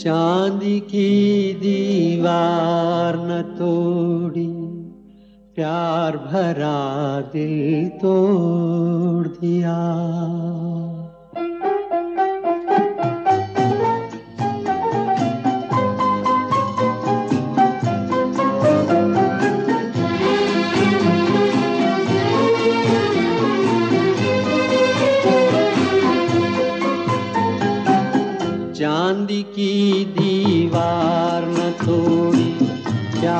चांदी की दीवार न तोड़ी प्यार भरा दिल तोड़ दिया।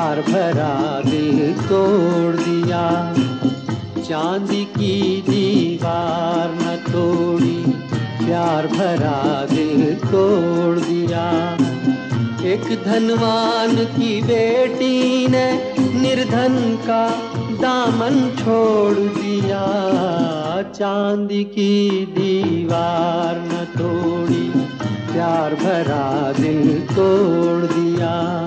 प्यार भरा दिल तोड़ दिया। चांदी की दीवार न तोड़ी, प्यार भरा दिल तोड़ दिया। एक धनवान की बेटी ने निर्धन का दामन छोड़ दिया। चांदी की दीवार न तोड़ी, प्यार भरा दिल तोड़ दिया।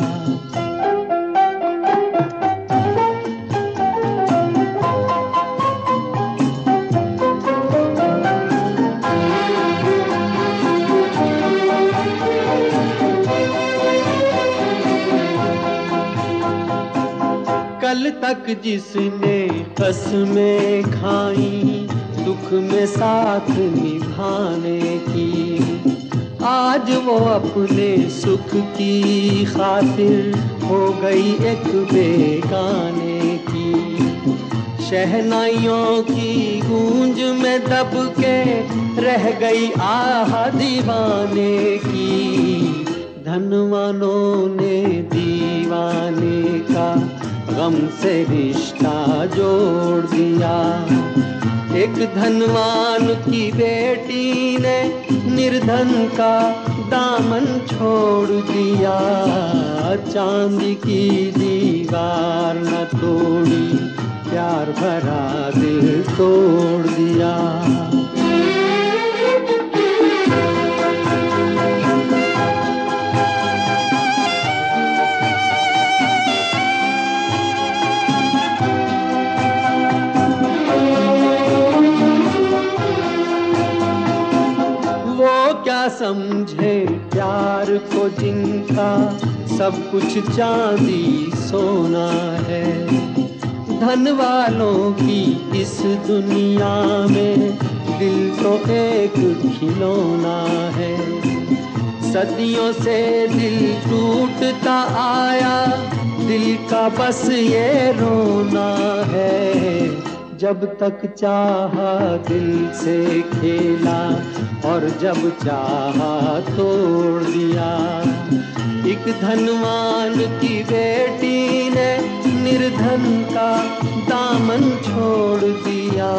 कल तक जिसने कसमें खाई, दुख में साथ निभाने की। आज वो अपने सुख की खातिर हो गई एक बेगाने की। शहनाइयों की गूंज में दब के रह गई आह दीवाने की। धनवानों ने दीवाने का गम से रिश्ता जोड़ दिया। एक धनवान की बेटी ने निर्धन का दामन छोड़ दिया। चांदी की दीवार न तोड़ी, प्यार भरा दिल तोड़ क्या समझे प्यार को जिनका सब कुछ चांदी सोना है? धन वालों की इस दुनिया में दिल तो एक खिलौना है। सदियों से दिल टूटता आया, दिल का बस ये रोना है। जब तक चाहा दिल से खेला और जब चाहा तोड़ दिया। एक धनवान की बेटी ने निर्धन का दामन छोड़ दिया।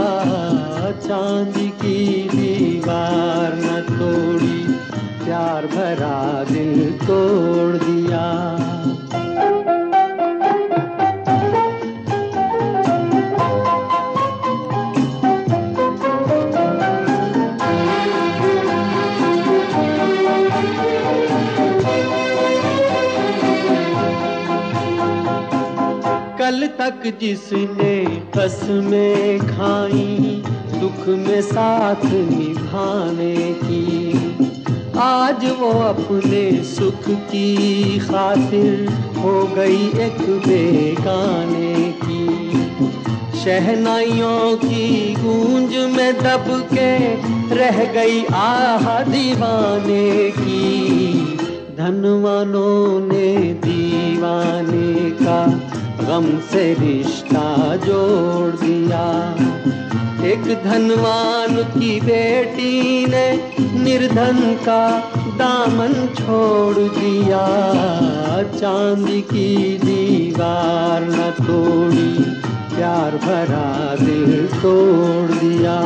चाँद की दीवार न तोड़ी, प्यार भरा दिल तोड़ दिया। तक जिसने कसमें खाई, दुख में साथ निभाने की। आज वो अपने सुख की खातिर हो गई एक बेगाने की। शहनाइयों की गूंज में दब के रह गई आह दीवाने की। धनवानों ने दीवाने का गम से रिश्ता जोड़ दिया। एक धनवान की बेटी ने निर्धन का दामन छोड़ दिया। चांदी की दीवार न तोड़ी, प्यार भरा दिल तोड़ दिया।